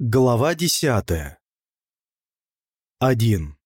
Глава десятая. Один.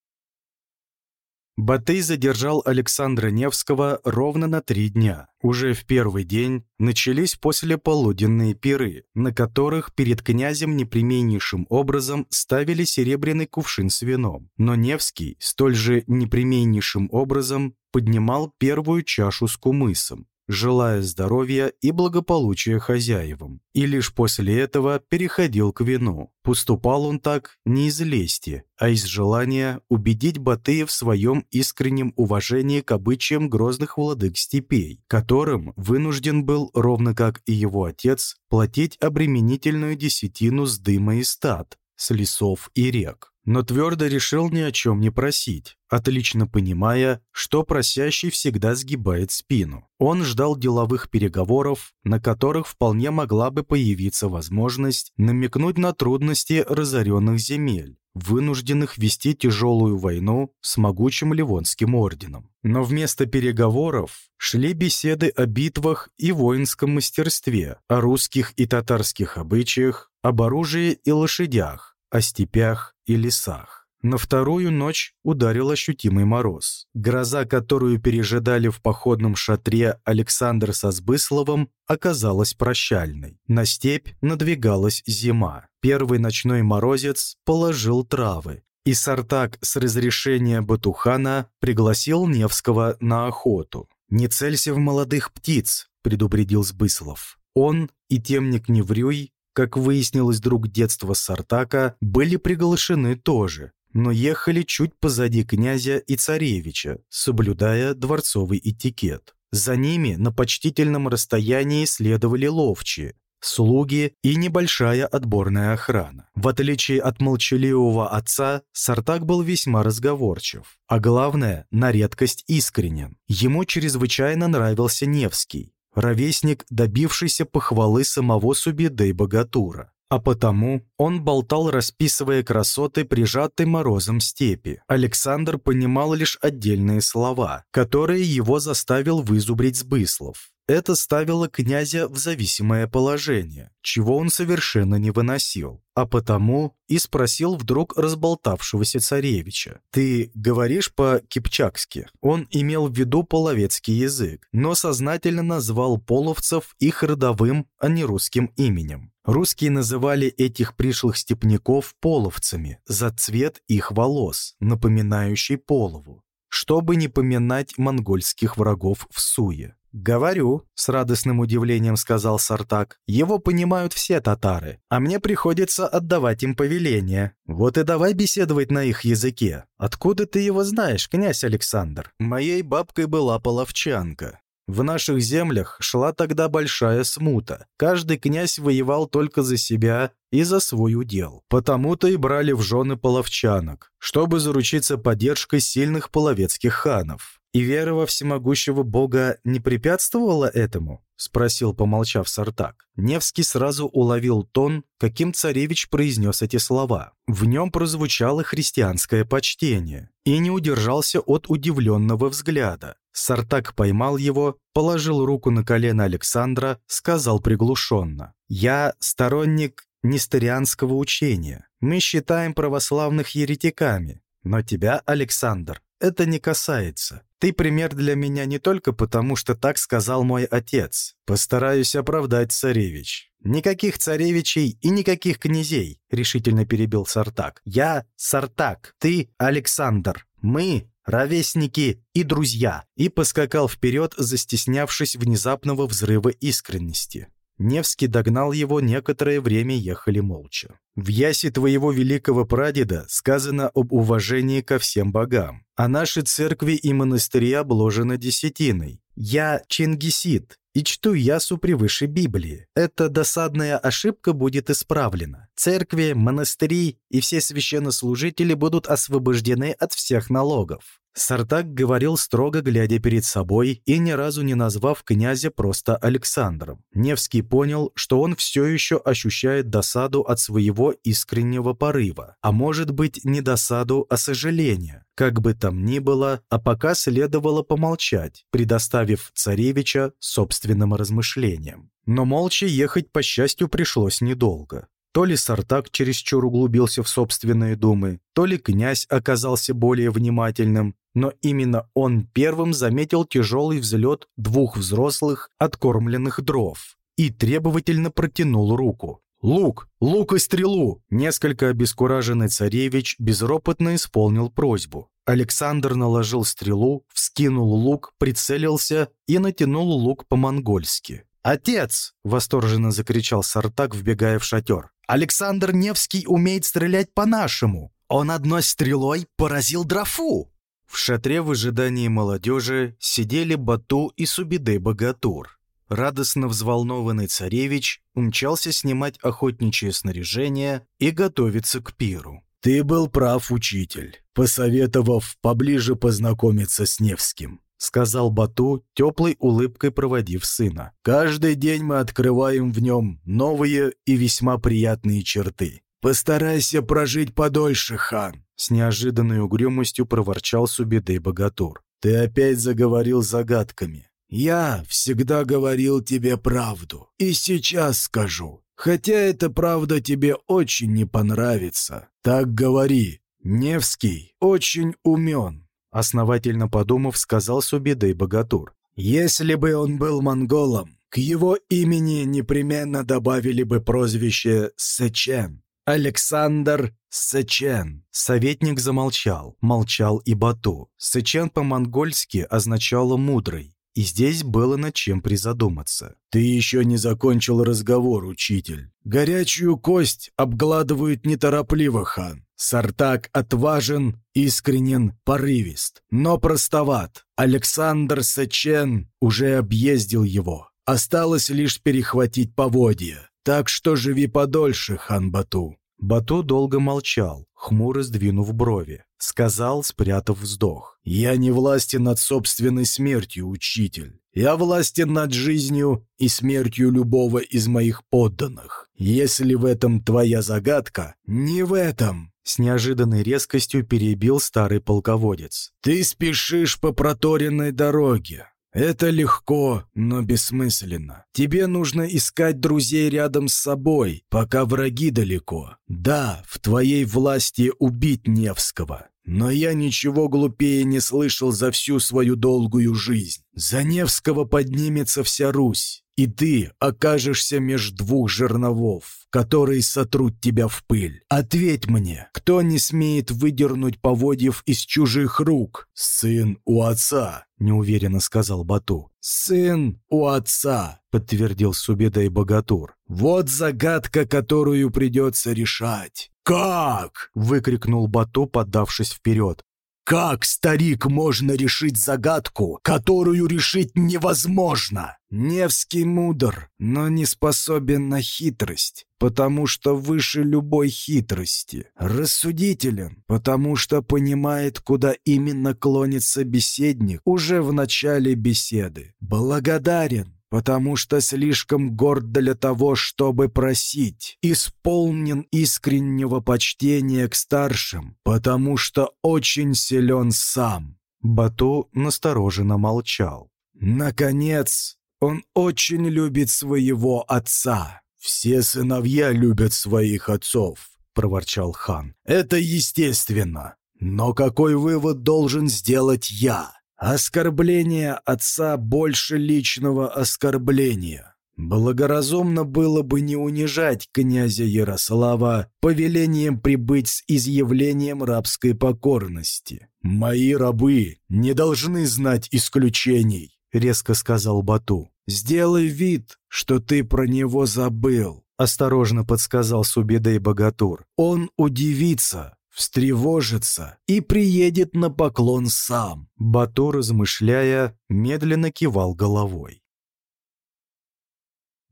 Батый задержал Александра Невского ровно на три дня. Уже в первый день начались послеполуденные пиры, на которых перед князем непременнейшим образом ставили серебряный кувшин с вином. Но Невский столь же непременнейшим образом поднимал первую чашу с кумысом, желая здоровья и благополучия хозяевам, и лишь после этого переходил к вину. Поступал он так не из лести, а из желания убедить Батыя в своем искреннем уважении к обычаям грозных владык степей, которым вынужден был, ровно как и его отец, платить обременительную десятину с дыма и стад, с лесов и рек но твердо решил ни о чем не просить, отлично понимая, что просящий всегда сгибает спину. Он ждал деловых переговоров, на которых вполне могла бы появиться возможность намекнуть на трудности разоренных земель, вынужденных вести тяжелую войну с могучим Ливонским орденом. Но вместо переговоров шли беседы о битвах и воинском мастерстве, о русских и татарских обычаях, об оружии и лошадях, о степях и лесах. На вторую ночь ударил ощутимый мороз. Гроза, которую пережидали в походном шатре Александр со Сбысловым, оказалась прощальной. На степь надвигалась зима. Первый ночной морозец положил травы, и Сартак с разрешения Батухана пригласил Невского на охоту. «Не целься в молодых птиц», — предупредил Сбыслов. Он и темник Неврюй как выяснилось, друг детства Сартака, были приглашены тоже, но ехали чуть позади князя и царевича, соблюдая дворцовый этикет. За ними на почтительном расстоянии следовали ловчие, слуги и небольшая отборная охрана. В отличие от молчаливого отца, Сартак был весьма разговорчив, а главное, на редкость искренен. Ему чрезвычайно нравился Невский, ровесник, добившийся похвалы самого Субеды Богатура. А потому он болтал, расписывая красоты, прижатой морозом степи. Александр понимал лишь отдельные слова, которые его заставил вызубрить Сбыслов. Это ставило князя в зависимое положение, чего он совершенно не выносил, а потому и спросил вдруг разболтавшегося царевича. «Ты говоришь по-кипчакски?» Он имел в виду половецкий язык, но сознательно назвал половцев их родовым, а не русским именем. Русские называли этих пришлых степняков половцами за цвет их волос, напоминающий полову, чтобы не поминать монгольских врагов в суе. «Говорю», — с радостным удивлением сказал Сартак, — «его понимают все татары, а мне приходится отдавать им повеление. Вот и давай беседовать на их языке. Откуда ты его знаешь, князь Александр?» Моей бабкой была половчанка. В наших землях шла тогда большая смута. Каждый князь воевал только за себя и за свой удел. Потому-то и брали в жены половчанок, чтобы заручиться поддержкой сильных половецких ханов. «И вера во всемогущего Бога не препятствовала этому?» — спросил, помолчав Сартак. Невский сразу уловил тон, каким царевич произнес эти слова. В нем прозвучало христианское почтение и не удержался от удивленного взгляда. Сартак поймал его, положил руку на колено Александра, сказал приглушенно. «Я сторонник несторианского учения. Мы считаем православных еретиками. Но тебя, Александр, это не касается. Ты пример для меня не только потому, что так сказал мой отец. Постараюсь оправдать царевич. Никаких царевичей и никаких князей, решительно перебил Сартак. Я Сартак, ты Александр. Мы ровесники и друзья, и поскакал вперед, застеснявшись внезапного взрыва искренности. Невский догнал его, некоторое время ехали молча. «В ясе твоего великого прадеда сказано об уважении ко всем богам, а наши церкви и монастыри обложены десятиной. Я Чингисид, и чту ясу превыше Библии. Эта досадная ошибка будет исправлена. Церкви, монастыри и все священнослужители будут освобождены от всех налогов. Сартак говорил строго, глядя перед собой и ни разу не назвав князя просто Александром. Невский понял, что он все еще ощущает досаду от своего искреннего порыва, а может быть не досаду, а сожаление. Как бы там ни было, а пока следовало помолчать, предоставив царевича собственным размышлениям. Но молча ехать, по счастью, пришлось недолго. То ли Сартак чересчур углубился в собственные думы, то ли князь оказался более внимательным, но именно он первым заметил тяжелый взлет двух взрослых откормленных дров и требовательно протянул руку. «Лук! Лук и стрелу!» Несколько обескураженный царевич безропотно исполнил просьбу. Александр наложил стрелу, вскинул лук, прицелился и натянул лук по-монгольски. «Отец!» — восторженно закричал Сартак, вбегая в шатер. «Александр Невский умеет стрелять по-нашему! Он одной стрелой поразил дрофу!» В шатре в ожидании молодежи сидели Бату и Субиде-богатур. Радостно взволнованный царевич умчался снимать охотничье снаряжение и готовиться к пиру. «Ты был прав, учитель, посоветовав поближе познакомиться с Невским», сказал Бату, теплой улыбкой проводив сына. «Каждый день мы открываем в нем новые и весьма приятные черты. Постарайся прожить подольше, хан!» С неожиданной угрюмостью проворчал Субидей Богатур. «Ты опять заговорил загадками. Я всегда говорил тебе правду. И сейчас скажу. Хотя эта правда тебе очень не понравится. Так говори. Невский очень умен. Основательно подумав, сказал Субидей Богатур. Если бы он был монголом, к его имени непременно добавили бы прозвище Сечен. Александр Сечен. Советник замолчал. Молчал и Бату. Сечен по-монгольски означало «мудрый». И здесь было над чем призадуматься. «Ты еще не закончил разговор, учитель. Горячую кость обгладывают неторопливо, хан. Сартак отважен, искренен, порывист, но простоват. Александр Сачен уже объездил его. Осталось лишь перехватить поводья. Так что живи подольше, хан Бату. Бату долго молчал, хмуро сдвинув брови. Сказал, спрятав вздох. «Я не властен над собственной смертью, учитель. Я властен над жизнью и смертью любого из моих подданных. Если в этом твоя загадка, не в этом». С неожиданной резкостью перебил старый полководец. «Ты спешишь по проторенной дороге. Это легко, но бессмысленно. Тебе нужно искать друзей рядом с собой, пока враги далеко. Да, в твоей власти убить Невского. Но я ничего глупее не слышал за всю свою долгую жизнь. За Невского поднимется вся Русь, и ты окажешься меж двух жерновов, которые сотрут тебя в пыль. Ответь мне, кто не смеет выдернуть поводьев из чужих рук? Сын у отца, неуверенно сказал Бату. Сын у отца, подтвердил Субеда и Богатур. Вот загадка, которую придется решать. «Как?» — выкрикнул Бату, подавшись вперед. «Как, старик, можно решить загадку, которую решить невозможно?» Невский мудр, но не способен на хитрость, потому что выше любой хитрости. Рассудителен, потому что понимает, куда именно клонится беседник уже в начале беседы. Благодарен, потому что слишком горд для того, чтобы просить, исполнен искреннего почтения к старшим, потому что очень силен сам». Бату настороженно молчал. «Наконец, он очень любит своего отца. Все сыновья любят своих отцов», — проворчал хан. «Это естественно. Но какой вывод должен сделать я?» Оскорбление отца больше личного оскорбления. Благоразумно было бы не унижать князя Ярослава повелением прибыть с изъявлением рабской покорности. «Мои рабы не должны знать исключений», — резко сказал Бату. «Сделай вид, что ты про него забыл», — осторожно подсказал Субедей Богатур. «Он удивится, встревожится и приедет на поклон сам. Бату, размышляя, медленно кивал головой.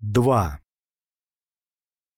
2.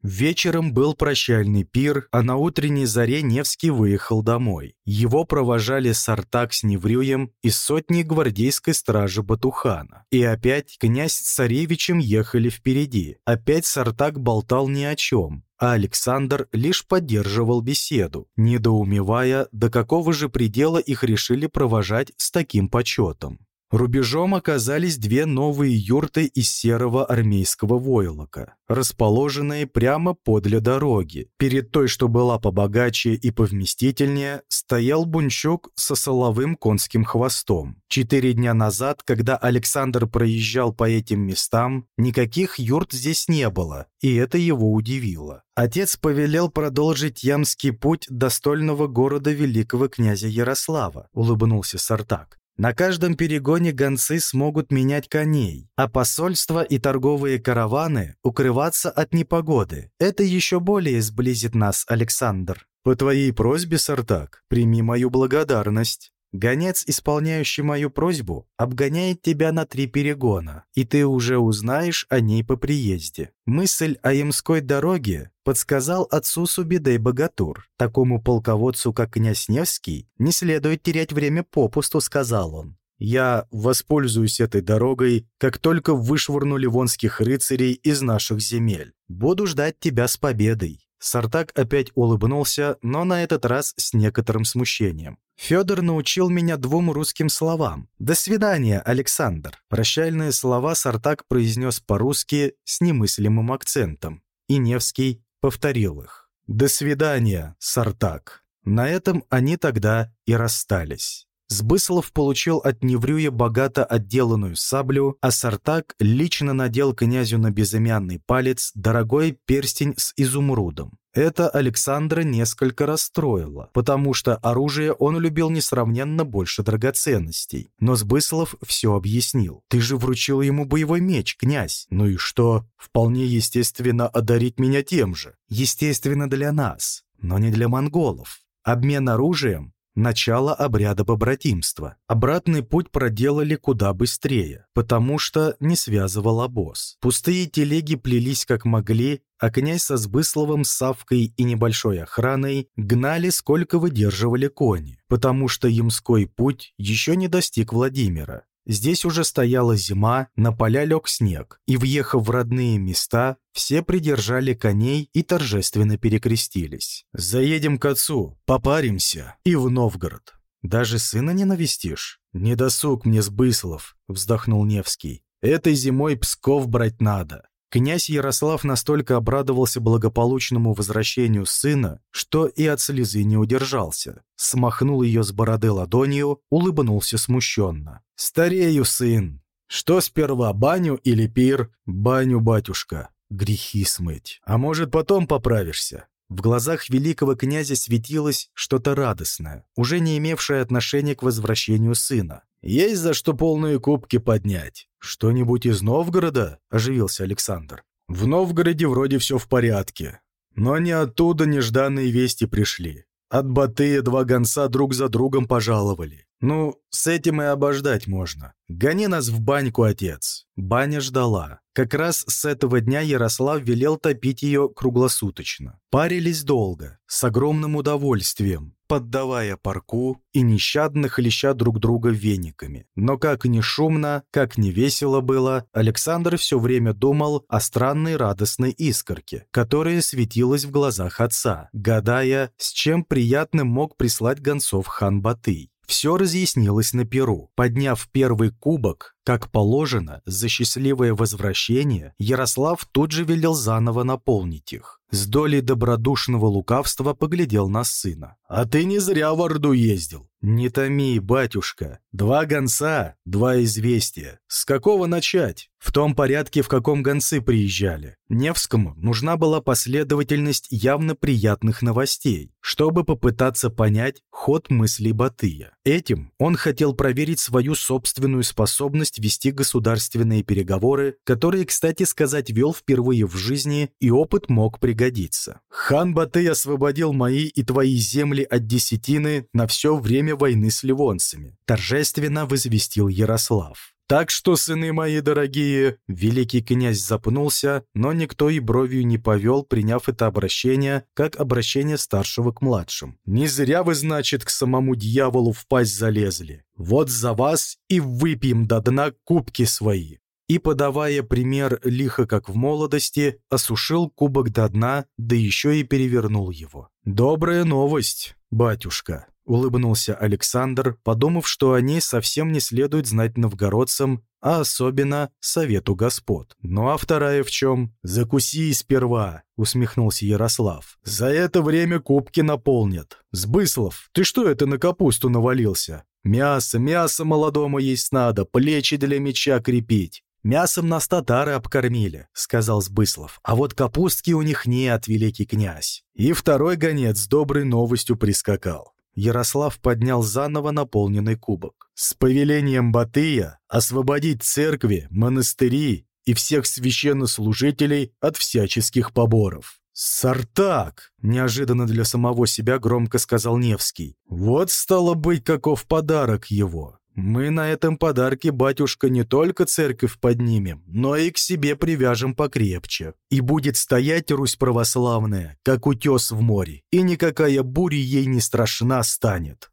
Вечером был прощальный пир, а на утренней заре Невский выехал домой. Его провожали Сартак с Неврюем и сотни гвардейской стражи Батухана. И опять князь с царевичем ехали впереди. Опять Сартак болтал ни о чем, а Александр лишь поддерживал беседу, недоумевая, до какого же предела их решили провожать с таким почетом. Рубежом оказались две новые юрты из серого армейского войлока, расположенные прямо подле дороги. Перед той, что была побогаче и повместительнее, стоял бунчук со соловым конским хвостом. Четыре дня назад, когда Александр проезжал по этим местам, никаких юрт здесь не было, и это его удивило. Отец повелел продолжить ямский путь до стольного города великого князя Ярослава, улыбнулся Сартак. На каждом перегоне гонцы смогут менять коней, а посольства и торговые караваны укрываться от непогоды. Это еще более сблизит нас, Александр. По твоей просьбе, Сартак, прими мою благодарность. Гонец, исполняющий мою просьбу, обгоняет тебя на три перегона, и ты уже узнаешь о ней по приезде. Мысль о ямской дороге подсказал отцу Субидей Богатур. Такому полководцу, как князь Невский, не следует терять время попусту, сказал он. Я воспользуюсь этой дорогой, как только вышвырну ливонских рыцарей из наших земель. Буду ждать тебя с победой. Сартак опять улыбнулся, но на этот раз с некоторым смущением. «Федор научил меня двум русским словам. До свидания, Александр». Прощальные слова Сартак произнес по-русски с немыслимым акцентом. И Невский повторил их. «До свидания, Сартак». На этом они тогда и расстались. Сбыслов получил от Неврюя богато отделанную саблю, а Сартак лично надел князю на безымянный палец дорогой перстень с изумрудом. Это Александра несколько расстроило, потому что оружие он любил несравненно больше драгоценностей. Но Сбыслов все объяснил. «Ты же вручил ему боевой меч, князь. Ну и что? Вполне естественно одарить меня тем же. Естественно для нас, но не для монголов. Обмен оружием начало обряда побратимства. Обратный путь проделали куда быстрее, потому что не связывал обоз. Пустые телеги плелись как могли, а князь со Сбысловым, Савкой и небольшой охраной гнали, сколько выдерживали кони, потому что Ямской путь еще не достиг Владимира. Здесь уже стояла зима, на поля лег снег, и, въехав в родные места, все придержали коней и торжественно перекрестились. «Заедем к отцу, попаримся и в Новгород». «Даже сына не навестишь?» «Не досуг мне, Сбыслов», — вздохнул Невский. «Этой зимой Псков брать надо. Князь Ярослав настолько обрадовался благополучному возвращению сына, что и от слезы не удержался. Смахнул ее с бороды ладонью, улыбнулся смущенно. «Старею, сын! Что сперва, баню или пир? Баню, батюшка. Грехи смыть. А может, потом поправишься?» В глазах великого князя светилось что-то радостное, уже не имевшее отношения к возвращению сына. «Есть за что полные кубки поднять. Что-нибудь из Новгорода?» – оживился Александр. «В Новгороде вроде все в порядке. Но не оттуда нежданные вести пришли. От Батыя два гонца друг за другом пожаловали. Ну, с этим и обождать можно. Гони нас в баньку, отец. Баня ждала. Как раз с этого дня Ярослав велел топить ее круглосуточно. Парились долго, с огромным удовольствием, поддавая парку и нещадно хлеща друг друга вениками. Но как ни шумно, как ни весело было, Александр все время думал о странной радостной искорке, которая светилась в глазах отца, гадая, с чем приятным мог прислать гонцов хан Батый. Все разъяснилось на Перу. Подняв первый кубок, как положено, за счастливое возвращение, Ярослав тут же велел заново наполнить их. С долей добродушного лукавства поглядел на сына. «А ты не зря в Орду ездил. «Не томи, батюшка. Два гонца, два известия. С какого начать? В том порядке, в каком гонцы приезжали. Невскому нужна была последовательность явно приятных новостей, чтобы попытаться понять ход мыслей Батыя. Этим он хотел проверить свою собственную способность вести государственные переговоры, которые, кстати сказать, вел впервые в жизни, и опыт мог пригодиться. «Хан Батый освободил мои и твои земли от десятины на все время войны с ливонцами», торжественно возвестил Ярослав. «Так что, сыны мои дорогие», великий князь запнулся, но никто и бровью не повел, приняв это обращение как обращение старшего к младшим. «Не зря вы, значит, к самому дьяволу в пасть залезли. Вот за вас и выпьем до дна кубки свои». И, подавая пример лихо как в молодости, осушил кубок до дна, да еще и перевернул его. «Добрая новость, батюшка», улыбнулся Александр, подумав, что о ней совсем не следует знать новгородцам, а особенно совету господ. «Ну а вторая в чем? Закуси сперва», — усмехнулся Ярослав. «За это время кубки наполнят. Сбыслов, ты что это на капусту навалился? Мясо, мясо молодому есть надо, плечи для меча крепить. «Мясом нас татары обкормили», — сказал Сбыслов. «А вот капустки у них нет, великий князь». И второй гонец с доброй новостью прискакал. Ярослав поднял заново наполненный кубок. «С повелением Батыя освободить церкви, монастыри и всех священнослужителей от всяческих поборов». «Сартак!» — неожиданно для самого себя громко сказал Невский. «Вот стало быть, каков подарок его. Мы на этом подарке, батюшка, не только церковь поднимем, но и к себе привяжем покрепче. И будет стоять Русь православная, как утес в море, и никакая буря ей не страшна станет.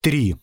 3.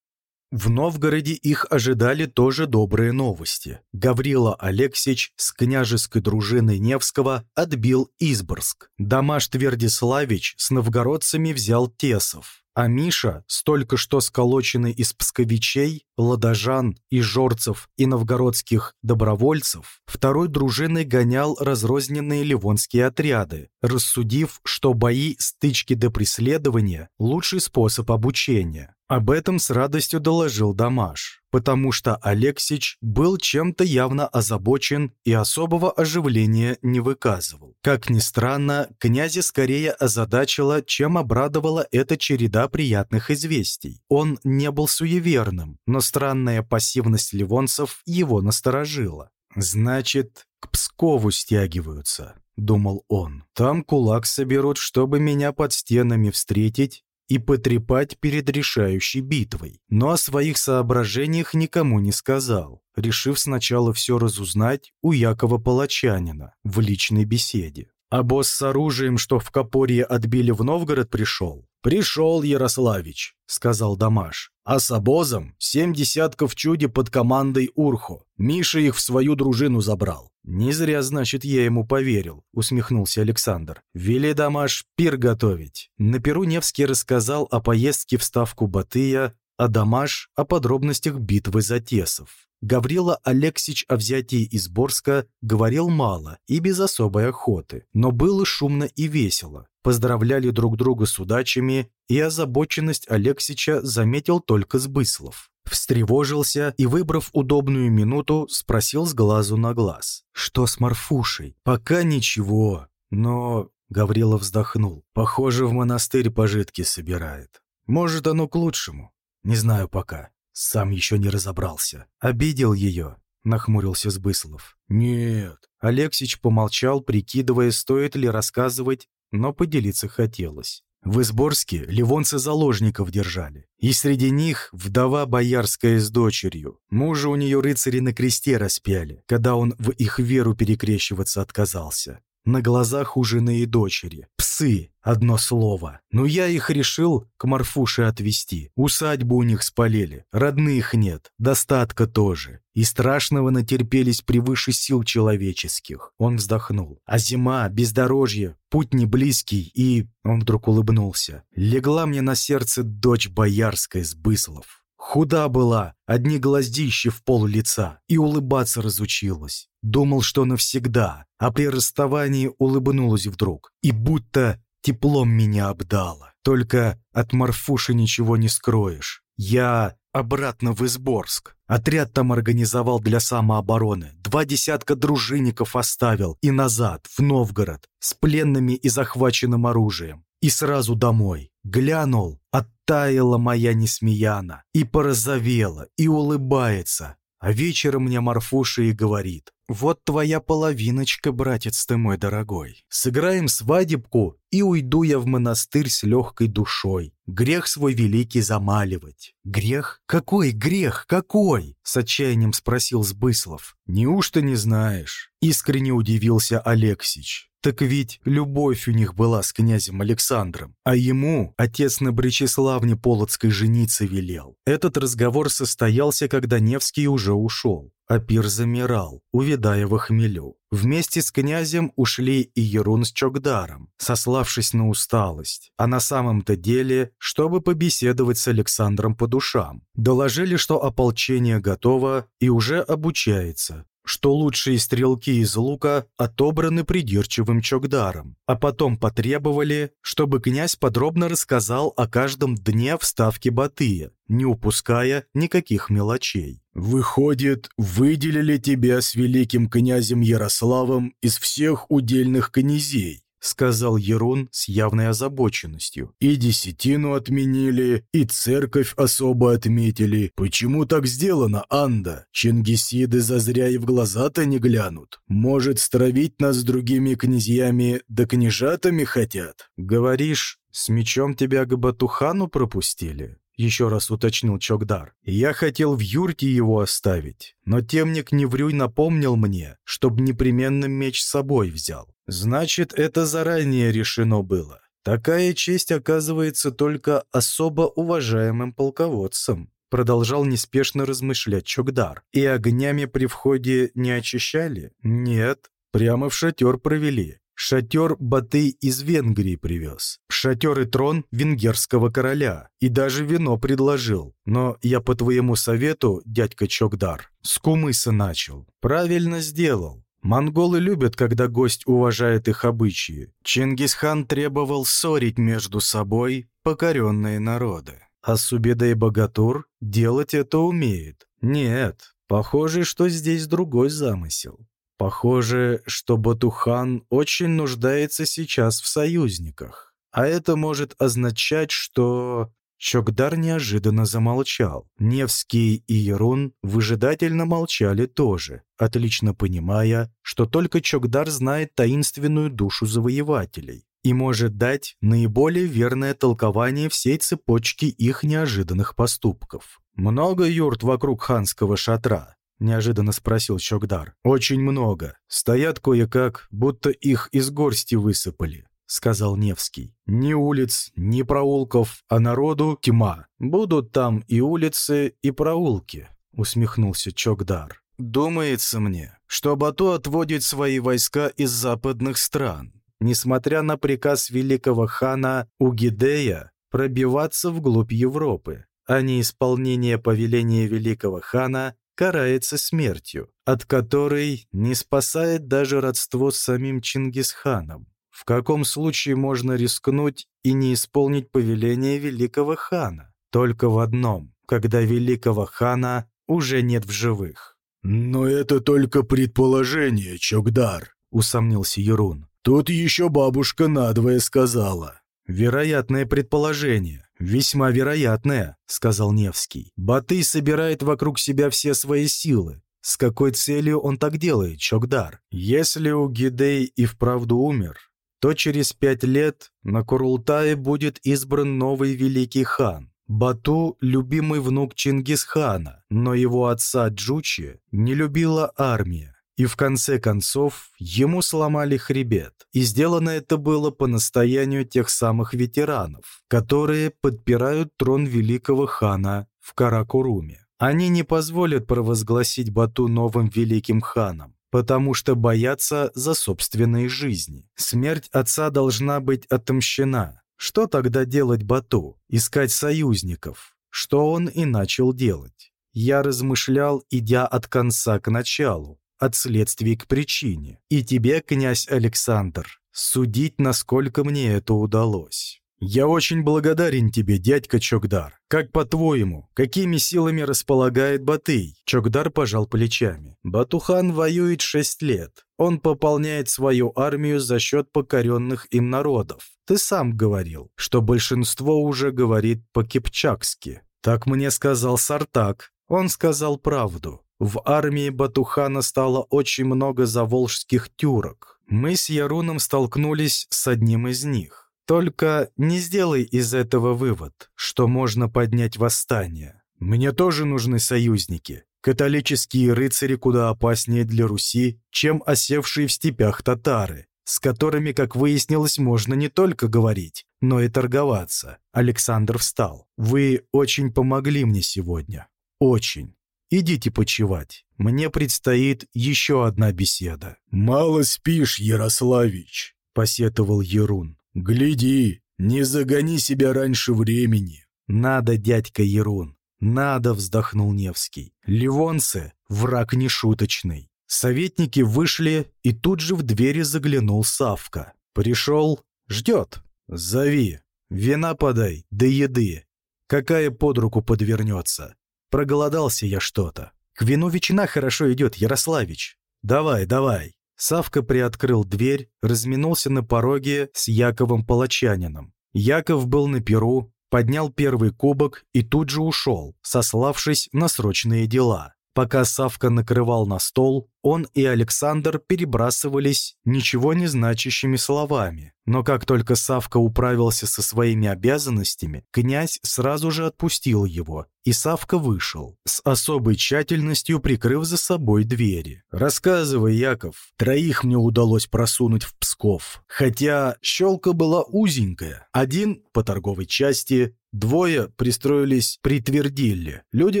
В Новгороде их ожидали тоже добрые новости. Гаврила Алексич с княжеской дружиной Невского отбил Изборск. Дамаш Твердиславич с новгородцами взял Тесов. А Миша, столько что сколоченный из псковичей, ладожан и жорцев и новгородских добровольцев, второй дружиной гонял разрозненные ливонские отряды, рассудив, что бои, стычки до преследования – лучший способ обучения. Об этом с радостью доложил Дамаш, потому что Алексич был чем-то явно озабочен и особого оживления не выказывал. Как ни странно, князя скорее озадачила, чем обрадовала эта череда приятных известий. Он не был суеверным, но странная пассивность ливонцев его насторожила. «Значит, к Пскову стягиваются», — думал он. «Там кулак соберут, чтобы меня под стенами встретить и потрепать перед решающей битвой. Но о своих соображениях никому не сказал, решив сначала все разузнать у Якова Палачанина в личной беседе. А босс с оружием, что в Копорье отбили в Новгород, пришел. «Пришел, Ярославич», — сказал Дамаш. «А с обозом семь десятков чуди под командой Урхо. Миша их в свою дружину забрал». «Не зря, значит, я ему поверил», — усмехнулся Александр. «Вели, Дамаш, пир готовить». На Перу Невский рассказал о поездке в Ставку Батыя, а Дамаш — о подробностях битвы за Тесов. Гаврила Алексич о взятии Изборска говорил мало и без особой охоты, но было шумно и весело. Поздравляли друг друга с удачами, и озабоченность Алексича заметил только Сбыслов. Встревожился и, выбрав удобную минуту, спросил с глазу на глаз. «Что с Марфушей?» «Пока ничего, но...» Гаврила вздохнул. «Похоже, в монастырь пожитки собирает. Может, оно к лучшему. Не знаю пока. Сам еще не разобрался. Обидел ее, нахмурился Сбыслов. Нет. Алексич помолчал, прикидывая, стоит ли рассказывать, но поделиться хотелось. В Изборске ливонцы заложников держали, и среди них вдова боярская с дочерью. Мужа у нее рыцари на кресте распяли, когда он в их веру перекрещиваться отказался на глазах у жены и дочери. Псы, одно слово. Но я их решил к Марфуше отвезти. Усадьбу у них спалили, родных нет, достатка тоже. И страшного натерпелись превыше сил человеческих. Он вздохнул. А зима, бездорожье, путь не близкий и... Он вдруг улыбнулся. Легла мне на сердце дочь боярская с Быслов. Худа была, одни глаздищи в пол лица, и улыбаться разучилась. Думал, что навсегда, а при расставании улыбнулась вдруг, и будто теплом меня обдала. Только от Марфуши ничего не скроешь. Я обратно в Изборск. Отряд там организовал для самообороны. Два десятка дружинников оставил и назад, в Новгород, с пленными и захваченным оружием. И сразу домой. Глянул, оттаяла моя несмеяна, и порозовела, и улыбается. А вечером мне Марфуша и говорит, «Вот твоя половиночка, братец ты мой дорогой. Сыграем свадебку, и уйду я в монастырь с легкой душой. Грех свой великий замаливать». «Грех? Какой грех? Какой?» — с отчаянием спросил Сбыслов. «Неужто не знаешь?» — искренне удивился Алексич. Так ведь любовь у них была с князем Александром, а ему отец на Бречеславне Полоцкой жениться велел. Этот разговор состоялся, когда Невский уже ушел. А пир замирал, увядая во хмелю. Вместе с князем ушли и Ерун с Чокдаром, сославшись на усталость, а на самом-то деле, чтобы побеседовать с Александром по душам. Доложили, что ополчение готово и уже обучается, что лучшие стрелки из лука отобраны придирчивым Чокдаром, а потом потребовали, чтобы князь подробно рассказал о каждом дне в ставке Батыя, не упуская никаких мелочей. «Выходит, выделили тебя с великим князем Ярославом из всех удельных князей», сказал Ерун с явной озабоченностью. «И десятину отменили, и церковь особо отметили. Почему так сделано, Анда? Чингисиды зазря и в глаза-то не глянут. Может, стравить нас с другими князьями да княжатами хотят?» «Говоришь, с мечом тебя к Батухану пропустили?» — еще раз уточнил Чокдар. «Я хотел в юрте его оставить, но темник Неврюй напомнил мне, чтоб непременно меч с собой взял. Значит, это заранее решено было. Такая честь оказывается только особо уважаемым полководцам». Продолжал неспешно размышлять Чокдар. «И огнями при входе не очищали?» «Нет, прямо в шатер провели. Шатер Батый из Венгрии привез. Шатер и трон венгерского короля. И даже вино предложил. Но я по твоему совету, дядька Чокдар, с кумыса начал. Правильно сделал. Монголы любят, когда гость уважает их обычаи. Чингисхан требовал ссорить между собой покоренные народы. А Субеда и Богатур делать это умеет. Нет, похоже, что здесь другой замысел. Похоже, что Батухан очень нуждается сейчас в союзниках. А это может означать, что... Чокдар неожиданно замолчал. Невский и Ерун выжидательно молчали тоже, отлично понимая, что только Чокдар знает таинственную душу завоевателей и может дать наиболее верное толкование всей цепочки их неожиданных поступков. Много юрт вокруг ханского шатра, — неожиданно спросил Чокдар. «Очень много. Стоят кое-как, будто их из горсти высыпали», — сказал Невский. «Ни улиц, ни проулков, а народу тьма. Будут там и улицы, и проулки», — усмехнулся Чокдар. «Думается мне, что Бату отводит свои войска из западных стран, несмотря на приказ великого хана Угидея пробиваться вглубь Европы, а неисполнение повеления великого хана карается смертью, от которой не спасает даже родство с самим Чингисханом. В каком случае можно рискнуть и не исполнить повеление великого хана? Только в одном, когда великого хана уже нет в живых. «Но это только предположение, Чокдар», — усомнился Ерун. «Тут еще бабушка надвое сказала». «Вероятное предположение. Весьма вероятное», — сказал Невский. «Батый собирает вокруг себя все свои силы. С какой целью он так делает, Чокдар? Если у Гидей и вправду умер, то через пять лет на Курултае будет избран новый великий хан. Бату – любимый внук Чингисхана, но его отца Джучи не любила армия. И в конце концов ему сломали хребет. И сделано это было по настоянию тех самых ветеранов, которые подпирают трон великого хана в Каракуруме. Они не позволят провозгласить Бату новым великим ханом, потому что боятся за собственные жизни. Смерть отца должна быть отомщена. Что тогда делать Бату? Искать союзников. Что он и начал делать. Я размышлял, идя от конца к началу от следствий к причине. И тебе, князь Александр, судить, насколько мне это удалось. Я очень благодарен тебе, дядька Чокдар. Как по-твоему, какими силами располагает Батый? Чокдар пожал плечами. Батухан воюет шесть лет. Он пополняет свою армию за счет покоренных им народов. Ты сам говорил, что большинство уже говорит по-кипчакски. Так мне сказал Сартак. Он сказал правду. В армии Батухана стало очень много заволжских тюрок. Мы с Яруном столкнулись с одним из них. Только не сделай из этого вывод, что можно поднять восстание. Мне тоже нужны союзники. Католические рыцари куда опаснее для Руси, чем осевшие в степях татары. с которыми, как выяснилось, можно не только говорить, но и торговаться. Александр встал. «Вы очень помогли мне сегодня. Очень. Идите почевать. Мне предстоит еще одна беседа». «Мало спишь, Ярославич», — посетовал Ерун. «Гляди, не загони себя раньше времени». «Надо, дядька Ерун, надо», — вздохнул Невский. «Ливонцы — враг нешуточный. Советники вышли, и тут же в двери заглянул Савка. Пришел, ждет. Зови. Вина подай, да еды. Какая под руку подвернется. Проголодался я что-то. К вину ветчина хорошо идет, Ярославич. Давай, давай. Савка приоткрыл дверь, разминулся на пороге с Яковом Палачанином. Яков был на перу, поднял первый кубок и тут же ушел, сославшись на срочные дела. Пока Савка накрывал на стол, он и Александр перебрасывались ничего не значащими словами. Но как только Савка управился со своими обязанностями, князь сразу же отпустил его, и Савка вышел, с особой тщательностью прикрыв за собой двери. «Рассказывай, Яков, троих мне удалось просунуть в Псков, хотя щелка была узенькая. Один по торговой части, Двое пристроились при Твердилле. Люди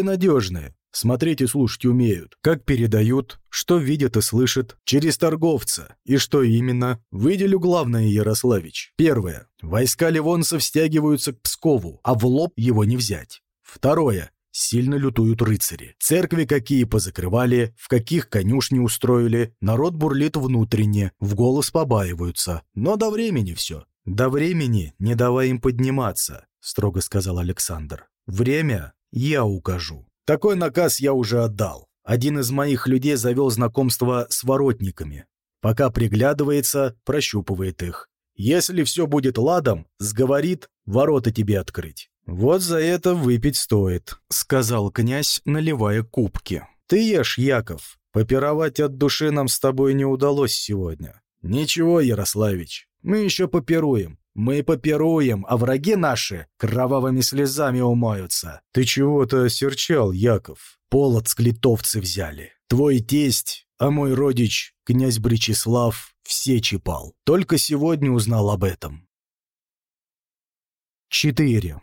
надежные, смотреть и слушать умеют. Как передают, что видят и слышат, через торговца. И что именно? Выделю главное, Ярославич. Первое. Войска ливонцев стягиваются к Пскову, а в лоб его не взять. Второе. Сильно лютуют рыцари. Церкви какие позакрывали, в каких конюшни устроили. Народ бурлит внутренне, в голос побаиваются. Но до времени все. «До времени не давай им подниматься», — строго сказал Александр. «Время я укажу». Такой наказ я уже отдал. Один из моих людей завел знакомство с воротниками. Пока приглядывается, прощупывает их. Если все будет ладом, сговорит ворота тебе открыть. «Вот за это выпить стоит», — сказал князь, наливая кубки. «Ты ешь, Яков. Попировать от души нам с тобой не удалось сегодня». «Ничего, Ярославич, мы еще попируем. Мы попируем, а враги наши кровавыми слезами умоются. Ты чего-то серчал, Яков. Полоцк литовцы взяли. Твой тесть, а мой родич, князь Бречеслав, все чипал. Только сегодня узнал об этом. 4.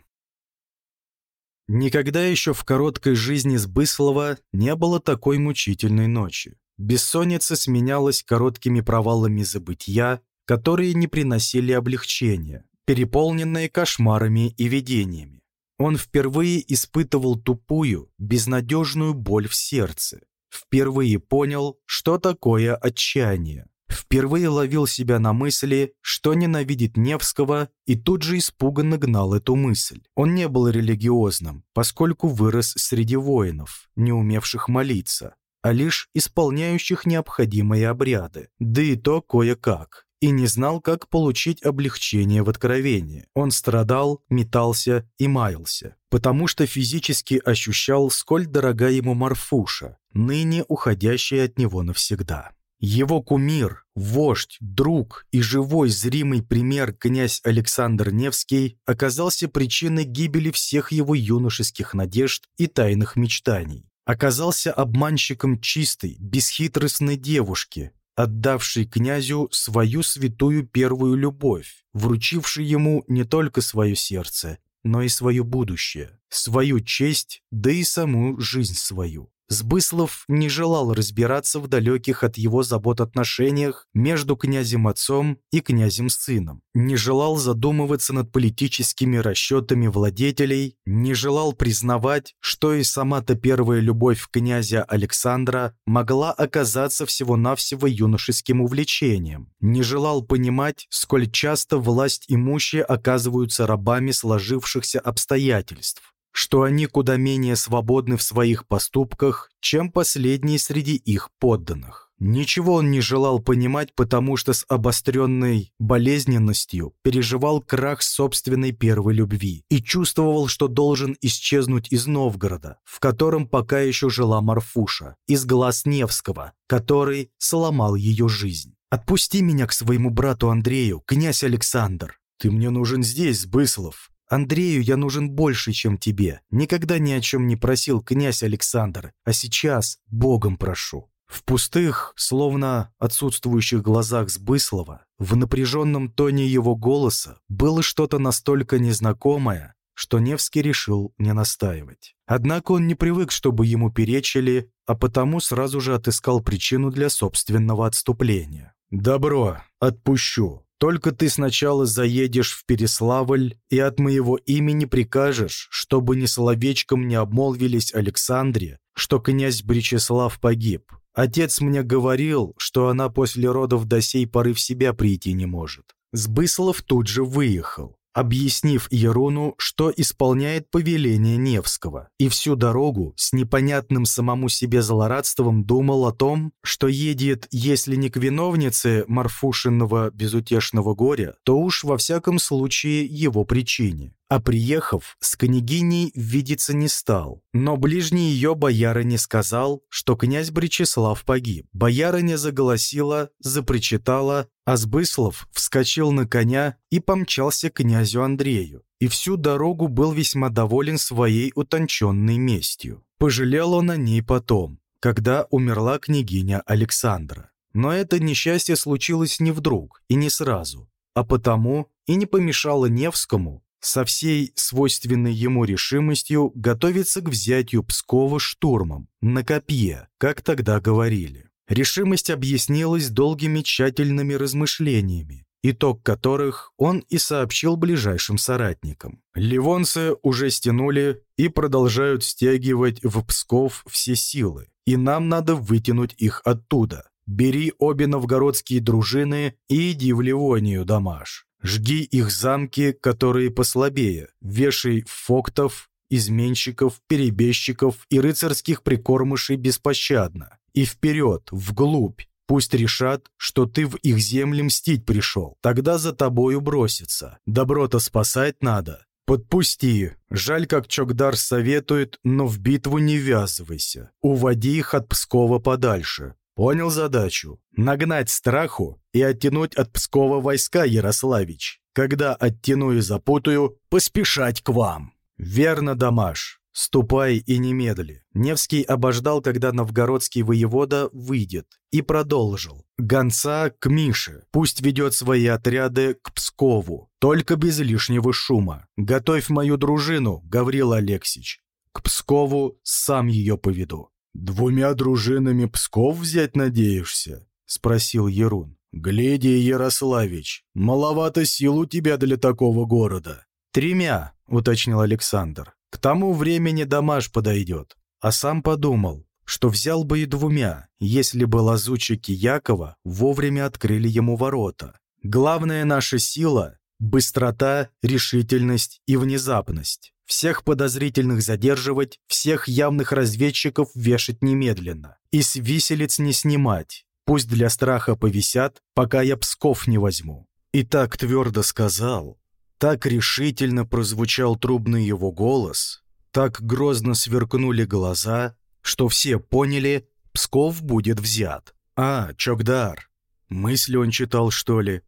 Никогда еще в короткой жизни Сбыслова не было такой мучительной ночи. Бессонница сменялась короткими провалами забытья, которые не приносили облегчения, переполненные кошмарами и видениями. Он впервые испытывал тупую, безнадежную боль в сердце. Впервые понял, что такое отчаяние. Впервые ловил себя на мысли, что ненавидит Невского, и тут же испуганно гнал эту мысль. Он не был религиозным, поскольку вырос среди воинов, не умевших молиться, а лишь исполняющих необходимые обряды, да и то кое-как и не знал, как получить облегчение в откровении. Он страдал, метался и маялся, потому что физически ощущал, сколь дорога ему Марфуша, ныне уходящая от него навсегда. Его кумир, вождь, друг и живой зримый пример князь Александр Невский оказался причиной гибели всех его юношеских надежд и тайных мечтаний. Оказался обманщиком чистой, бесхитростной девушки, отдавший князю свою святую первую любовь, вручивший ему не только свое сердце, но и свое будущее, свою честь, да и саму жизнь свою. Сбыслов не желал разбираться в далеких от его забот отношениях между князем-отцом и князем-сыном, не желал задумываться над политическими расчетами владетелей, не желал признавать, что и сама-то первая любовь князя Александра могла оказаться всего-навсего юношеским увлечением, не желал понимать, сколь часто власть имущие оказываются рабами сложившихся обстоятельств что они куда менее свободны в своих поступках, чем последние среди их подданных. Ничего он не желал понимать, потому что с обостренной болезненностью переживал крах собственной первой любви и чувствовал, что должен исчезнуть из Новгорода, в котором пока еще жила Марфуша, из глаз Невского, который сломал ее жизнь. «Отпусти меня к своему брату Андрею, князь Александр. Ты мне нужен здесь, Быслов. Андрею я нужен больше, чем тебе. Никогда ни о чем не просил князь Александр, а сейчас Богом прошу. В пустых, словно отсутствующих глазах Сбыслова, в напряженном тоне его голоса было что-то настолько незнакомое, что Невский решил не настаивать. Однако он не привык, чтобы ему перечили, а потому сразу же отыскал причину для собственного отступления. «Добро, отпущу. Только ты сначала заедешь в Переславль и от моего имени прикажешь, чтобы ни словечком не обмолвились Александре, что князь Бречеслав погиб. Отец мне говорил, что она после родов до сей поры в себя прийти не может. Сбыслов тут же выехал объяснив Еруну, что исполняет повеление Невского, и всю дорогу с непонятным самому себе злорадством думал о том, что едет, если не к виновнице Марфушинного безутешного горя, то уж во всяком случае его причине а приехав, с княгиней видеться не стал. Но ближний ее боярыне сказал, что князь Бречеслав погиб. Боярыня заголосила, запричитала, а Сбыслов вскочил на коня и помчался к князю Андрею. И всю дорогу был весьма доволен своей утонченной местью. Пожалел он о ней потом, когда умерла княгиня Александра. Но это несчастье случилось не вдруг и не сразу, а потому и не помешало Невскому со всей свойственной ему решимостью готовится к взятию Пскова штурмом, на копье, как тогда говорили. Решимость объяснилась долгими тщательными размышлениями, итог которых он и сообщил ближайшим соратникам. Ливонцы уже стянули и продолжают стягивать в Псков все силы, и нам надо вытянуть их оттуда. Бери обе новгородские дружины и иди в Ливонию, Дамаш. Жги их замки, которые послабее, вешай фоктов, изменщиков, перебежчиков и рыцарских прикормышей беспощадно. И вперед, вглубь, Пусть решат, что ты в их земли мстить пришел. Тогда за тобою бросится. Добро-то спасать надо. Подпусти. Жаль, как Чокдар советует, но в битву не ввязывайся. Уводи их от Пскова подальше. Понял задачу? Нагнать страху и оттянуть от Пскова войска, Ярославич. Когда оттяну и запутаю, поспешать к вам. Верно, Дамаш. Ступай и немедли. Невский обождал, когда новгородский воевода выйдет, и продолжил. Гонца к Мише. Пусть ведет свои отряды к Пскову. Только без лишнего шума. Готовь мою дружину, Гаврил Алексич. К Пскову сам ее поведу. «Двумя дружинами Псков взять надеешься?» — спросил Ерун. «Гляди, Ярославич, маловато сил у тебя для такого города». «Тремя», — уточнил Александр. «К тому времени Дамаш подойдет». А сам подумал, что взял бы и двумя, если бы лазутчики Якова вовремя открыли ему ворота. Главная наша сила — быстрота, решительность и внезапность. Всех подозрительных задерживать, всех явных разведчиков вешать немедленно. И с виселиц не снимать. Пусть для страха повисят, пока я Псков не возьму. И так твердо сказал, так решительно прозвучал трубный его голос, так грозно сверкнули глаза, что все поняли, Псков будет взят. «А, Чокдар, мысли он читал, что ли?»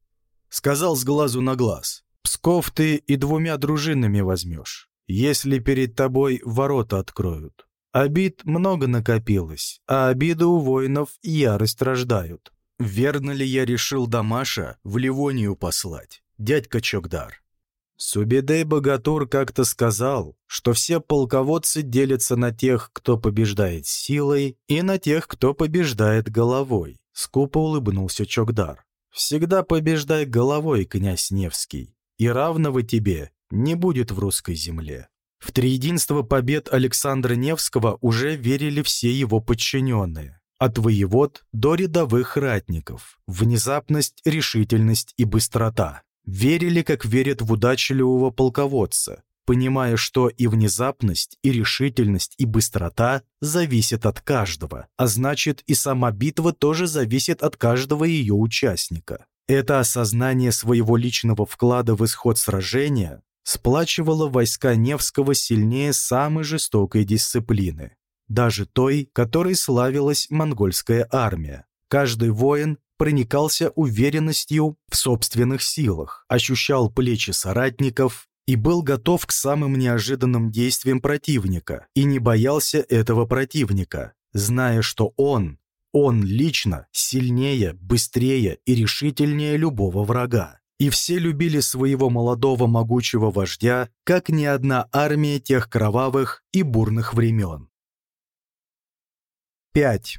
Сказал с глазу на глаз. «Псков ты и двумя дружинами возьмешь если перед тобой ворота откроют. Обид много накопилось, а обиды у воинов ярость рождают. Верно ли я решил Дамаша в Ливонию послать, дядька Чокдар? Субедей Богатур как-то сказал, что все полководцы делятся на тех, кто побеждает силой, и на тех, кто побеждает головой. Скупо улыбнулся Чокдар. «Всегда побеждай головой, князь Невский, и равного тебе не будет в русской земле. В триединство побед Александра Невского уже верили все его подчиненные. От воевод до рядовых ратников. Внезапность, решительность и быстрота. Верили, как верят в удачливого полководца, понимая, что и внезапность, и решительность, и быстрота зависят от каждого, а значит и сама битва тоже зависит от каждого ее участника. Это осознание своего личного вклада в исход сражения сплачивала войска Невского сильнее самой жестокой дисциплины, даже той, которой славилась монгольская армия. Каждый воин проникался уверенностью в собственных силах, ощущал плечи соратников и был готов к самым неожиданным действиям противника и не боялся этого противника, зная, что он, Он лично сильнее, быстрее и решительнее любого врага. И все любили своего молодого могучего вождя, как ни одна армия тех кровавых и бурных времен. 5.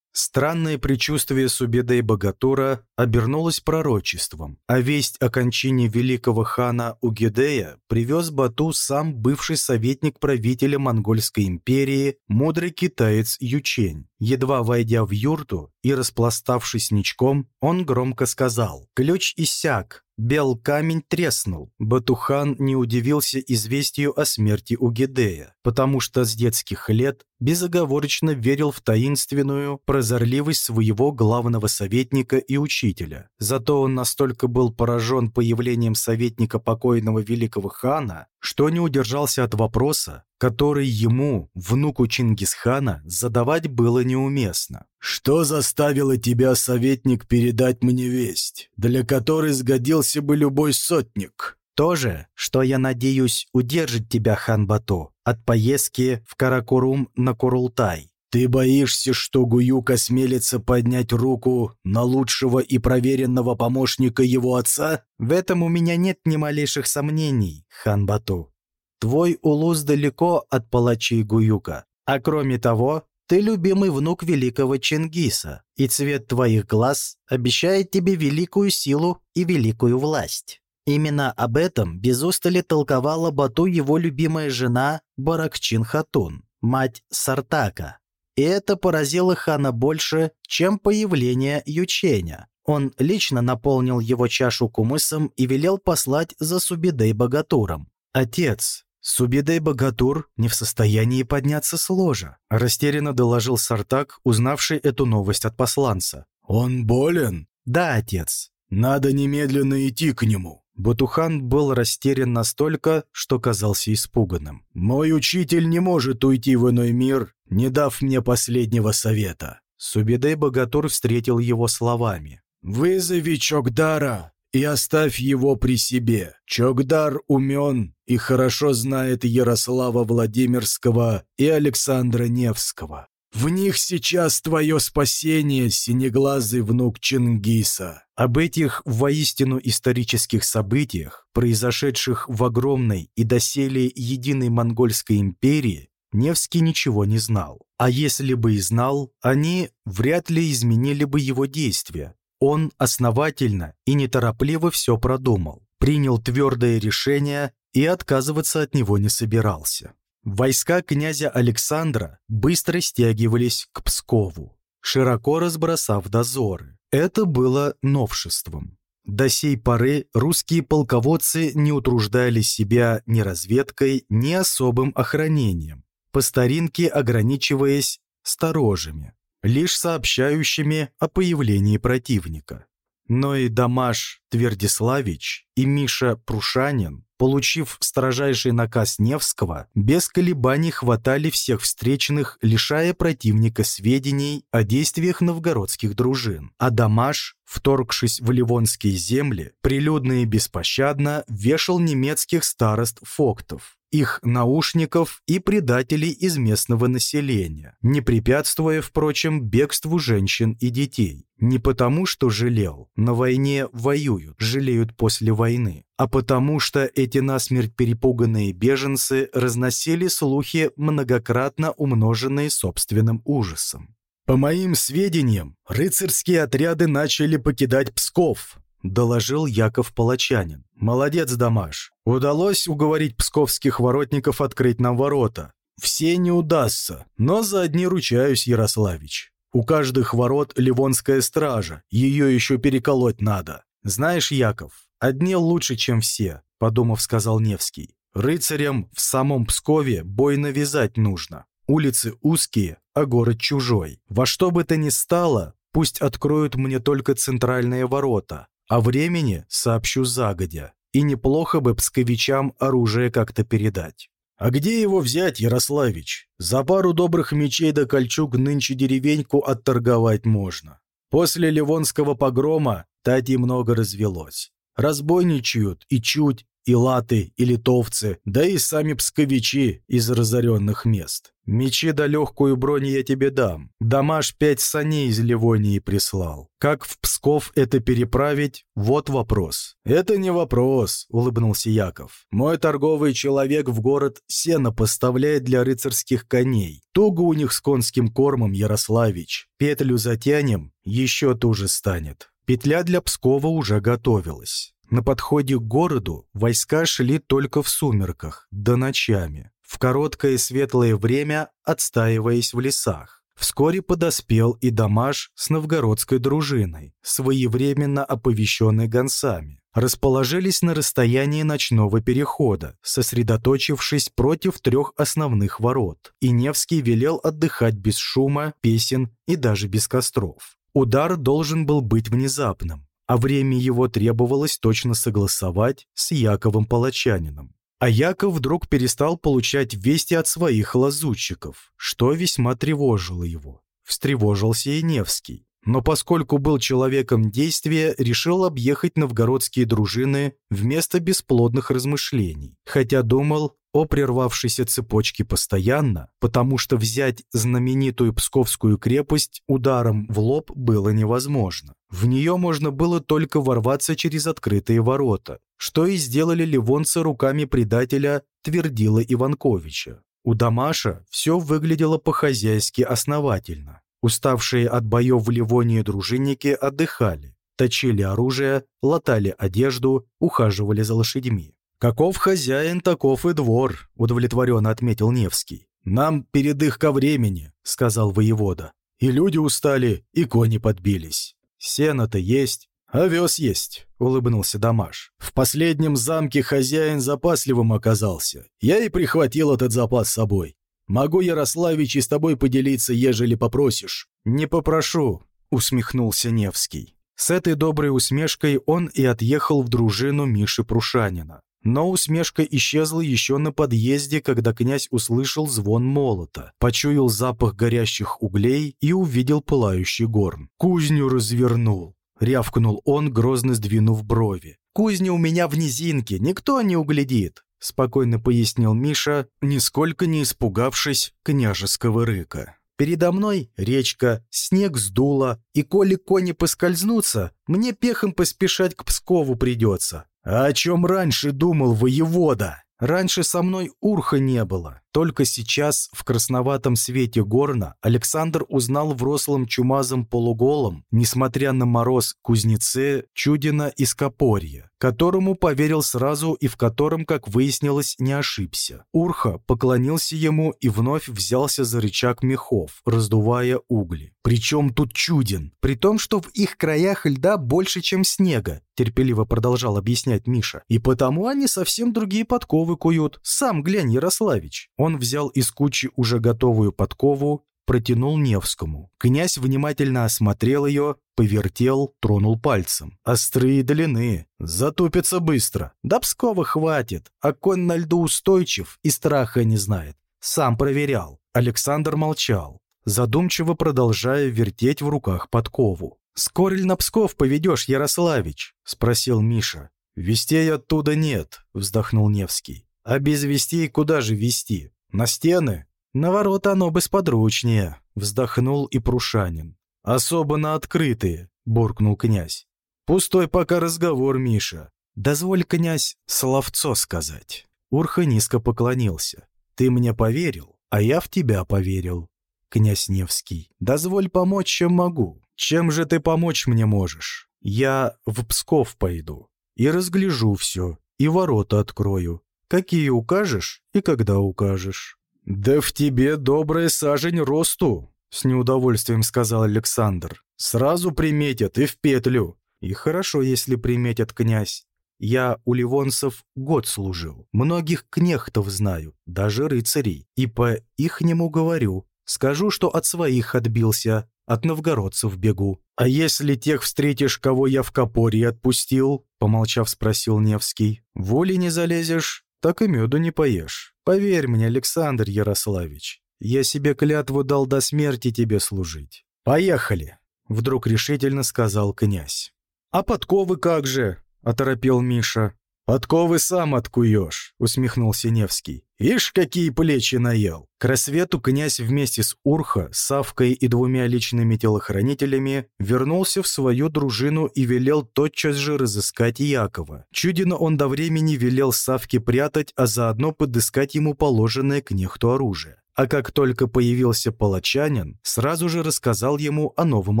Странное предчувствие Субедей Богатура обернулось пророчеством, а весть о кончине великого хана Угедея привез Бату сам бывший советник правителя Монгольской империи, мудрый китаец Ючень. Едва войдя в юрту и распластавшись ничком, он громко сказал «Ключ иссяк, Бел камень треснул. Батухан не удивился известию о смерти Угедея, потому что с детских лет безоговорочно верил в таинственную прозорливость своего главного советника и учителя. Зато он настолько был поражен появлением советника покойного великого хана, что не удержался от вопроса, который ему, внуку Чингисхана, задавать было неуместно. «Что заставило тебя, советник, передать мне весть, для которой сгодился бы любой сотник?» «То же, что я надеюсь удержать тебя, хан Бату, от поездки в Каракурум на Курултай. Ты боишься, что Гуюк осмелится поднять руку на лучшего и проверенного помощника его отца? В этом у меня нет ни малейших сомнений, хан Бату. Твой улус далеко от палачей Гуюка. А кроме того, ты любимый внук великого Чингиса, и цвет твоих глаз обещает тебе великую силу и великую власть. Именно об этом без устали толковала Бату его любимая жена Баракчин Хатун, мать Сартака. И это поразило хана больше, чем появление Юченя. Он лично наполнил его чашу кумысом и велел послать за Субидей Богатуром. «Отец, Субидей Богатур не в состоянии подняться с ложа», растерянно доложил Сартак, узнавший эту новость от посланца. «Он болен?» «Да, отец». «Надо немедленно идти к нему». Батухан был растерян настолько, что казался испуганным. «Мой учитель не может уйти в иной мир, не дав мне последнего совета». Субидей Богатур встретил его словами. «Вызови Чокдара и оставь его при себе. Чокдар умен и хорошо знает Ярослава Владимирского и Александра Невского. В них сейчас твое спасение, синеглазый внук Чингиса». Об этих воистину исторических событиях, произошедших в огромной и доселе единой монгольской империи, Невский ничего не знал. А если бы и знал, они вряд ли изменили бы его действия. Он основательно и неторопливо все продумал, принял твердое решение и отказываться от него не собирался. Войска князя Александра быстро стягивались к Пскову, широко разбросав дозоры. Это было новшеством. До сей поры русские полководцы не утруждали себя ни разведкой, ни особым охранением, по старинке ограничиваясь сторожами, лишь сообщающими о появлении противника. Но и Дамаш Твердиславич и Миша Прушанин получив строжайший наказ Невского, без колебаний хватали всех встречных, лишая противника сведений о действиях новгородских дружин. А Дамаш, вторгшись в ливонские земли, прилюдно и беспощадно вешал немецких старост фоктов их наушников и предателей из местного населения, не препятствуя, впрочем, бегству женщин и детей. Не потому, что жалел, на войне воюют, жалеют после войны, а потому, что эти насмерть перепуганные беженцы разносили слухи, многократно умноженные собственным ужасом. По моим сведениям, рыцарские отряды начали покидать Псков, — доложил Яков Палачанин. «Молодец, Дамаш. Удалось уговорить псковских воротников открыть нам ворота. Все не удастся, но за одни ручаюсь, Ярославич. У каждых ворот ливонская стража, ее еще переколоть надо. Знаешь, Яков, одни лучше, чем все», — подумав, сказал Невский. «Рыцарям в самом Пскове бой навязать нужно. Улицы узкие, а город чужой. Во что бы то ни стало, пусть откроют мне только центральные ворота, о времени сообщу загодя, и неплохо бы псковичам оружие как-то передать. А где его взять, Ярославич? За пару добрых мечей до да кольчуг нынче деревеньку отторговать можно. После Ливонского погрома тати много развелось. Разбойничают и чуть, и латы, и литовцы, да и сами псковичи из разоренных мест. Мечи да легкую бронь я тебе дам. Дамаш пять саней из Ливонии прислал. Как в Псков это переправить? Вот вопрос. Это не вопрос, улыбнулся Яков. Мой торговый человек в город сено поставляет для рыцарских коней. Туго у них с конским кормом, Ярославич. Петлю затянем, еще туже станет. Петля для Пскова уже готовилась. На подходе к городу войска шли только в сумерках, да ночами в короткое светлое время отстаиваясь в лесах. Вскоре подоспел и Дамаш с новгородской дружиной, своевременно оповещенной гонцами. Расположились на расстоянии ночного перехода, сосредоточившись против трех основных ворот. И Невский велел отдыхать без шума, песен и даже без костров. Удар должен был быть внезапным, а время его требовалось точно согласовать с Яковом Палачанином. А Яков вдруг перестал получать вести от своих лазутчиков, что весьма тревожило его. Встревожился и Невский. Но поскольку был человеком действия, решил объехать новгородские дружины вместо бесплодных размышлений, хотя думал о прервавшейся цепочке постоянно, потому что взять знаменитую Псковскую крепость ударом в лоб было невозможно. В нее можно было только ворваться через открытые ворота, что и сделали ливонцы руками предателя Твердила Иванковича. У Дамаша все выглядело по-хозяйски основательно. Уставшие от боев в Ливонии дружинники отдыхали, точили оружие, латали одежду, ухаживали за лошадьми. «Каков хозяин, таков и двор», — удовлетворенно отметил Невский. «Нам передых ко времени», — сказал воевода. «И люди устали, и кони подбились. Сено-то есть, овес есть», — улыбнулся Дамаш. «В последнем замке хозяин запасливым оказался. Я и прихватил этот запас с собой. Могу, Ярославич, и с тобой поделиться, ежели попросишь». «Не попрошу», — усмехнулся Невский. С этой доброй усмешкой он и отъехал в дружину Миши Прушанина. Но усмешка исчезла еще на подъезде, когда князь услышал звон молота, почуял запах горящих углей и увидел пылающий горн. «Кузню развернул!» — рявкнул он, грозно сдвинув брови. «Кузня у меня в низинке, никто не углядит!» — спокойно пояснил Миша, нисколько не испугавшись княжеского рыка. Передо мной речка, снег сдуло, и коли кони поскользнутся, мне пехом поспешать к Пскову придется. А о чем раньше думал воевода? Раньше со мной урха не было. Только сейчас, в красноватом свете горна, Александр узнал в рослом чумазом полуголом, несмотря на мороз, кузнеце Чудина из Копорья, которому поверил сразу и в котором, как выяснилось, не ошибся. Урха поклонился ему и вновь взялся за рычаг мехов, раздувая угли. «Причем тут Чудин? При том, что в их краях льда больше, чем снега», терпеливо продолжал объяснять Миша. «И потому они совсем другие подковы куют. Сам глянь, Ярославич». Он взял из кучи уже готовую подкову, протянул Невскому. Князь внимательно осмотрел ее, повертел, тронул пальцем. Острые длины, затупится быстро. Да Пскова хватит, а конь на льду устойчив и страха не знает. Сам проверял. Александр молчал, задумчиво продолжая вертеть в руках подкову. «Скоро ли на Псков поведешь, Ярославич?» — спросил Миша. «Вестей оттуда нет», — вздохнул Невский. А без вестей куда же вести? На стены? На ворота оно бесподручнее, вздохнул и Прушанин. Особо на открытые, буркнул князь. Пустой пока разговор, Миша. Дозволь, князь, словцо сказать. Урха низко поклонился. Ты мне поверил, а я в тебя поверил. Князь Невский, дозволь помочь, чем могу. Чем же ты помочь мне можешь? Я в Псков пойду и разгляжу все, и ворота открою, Какие укажешь и когда укажешь». «Да в тебе добрая сажень росту», — с неудовольствием сказал Александр. «Сразу приметят и в петлю». «И хорошо, если приметят, князь. Я у ливонцев год служил. Многих кнехтов знаю, даже рыцарей. И по ихнему говорю. Скажу, что от своих отбился, от новгородцев бегу. А если тех встретишь, кого я в Копорье отпустил?» Помолчав, спросил Невский. «Воли не залезешь, так и меду не поешь. Поверь мне, Александр Ярославич, я себе клятву дал до смерти тебе служить. Поехали!» Вдруг решительно сказал князь. «А подковы как же?» – оторопел Миша. «Подковы сам откуешь», — усмехнулся Невский. «Ишь, какие плечи наел!» К рассвету князь вместе с Урха, Савкой и двумя личными телохранителями вернулся в свою дружину и велел тотчас же разыскать Якова. Чудина он до времени велел Савке прятать, а заодно подыскать ему положенное к нехту оружие. А как только появился палачанин, сразу же рассказал ему о новом